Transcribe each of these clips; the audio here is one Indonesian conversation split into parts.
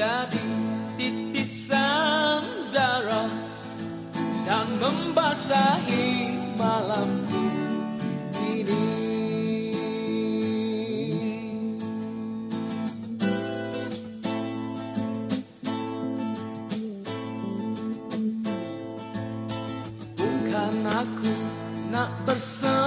menjadi titisan darah dan membasahi malamku ini. Bukan aku nak bersama.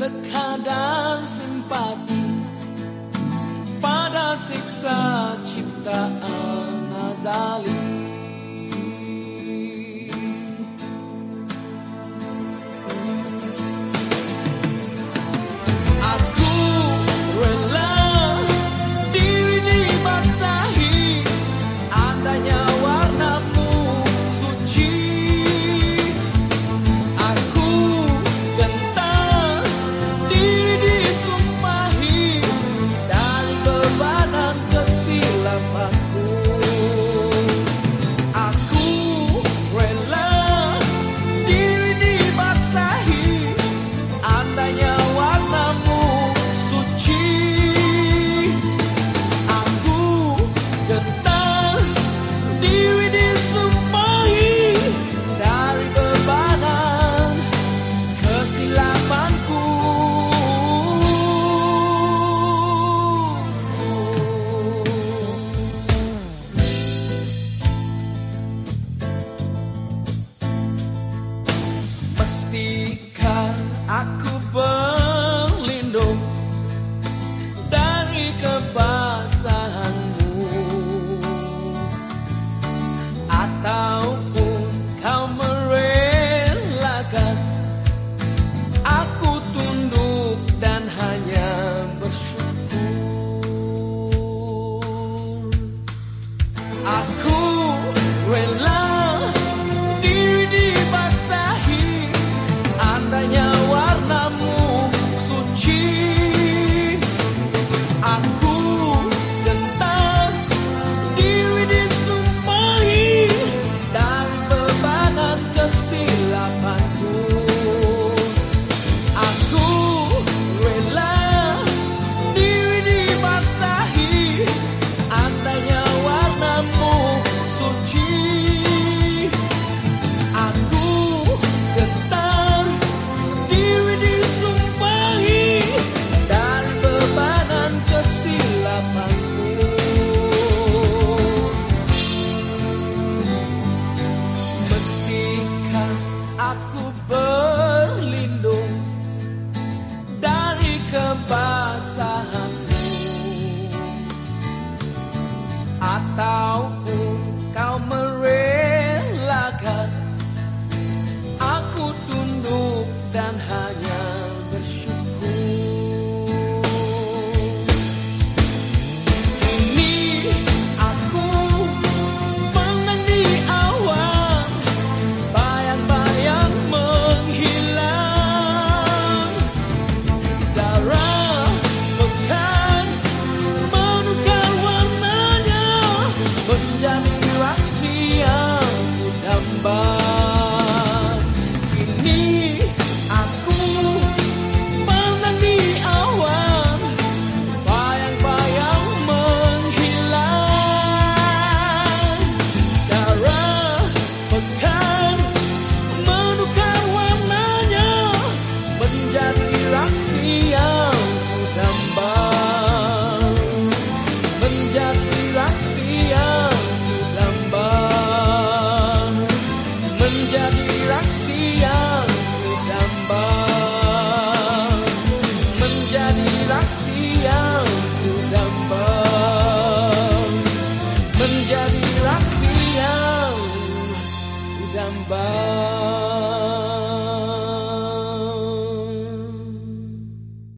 sekadar simpati pada siksa ciptaan azali maupun kau merelakan. Aku tunduk dan hanya bersyukur. Aku rela diri dibasahi. Andainya warnamu suci yang kudambang menjadi si yang kudambang menjadi si yang kudambang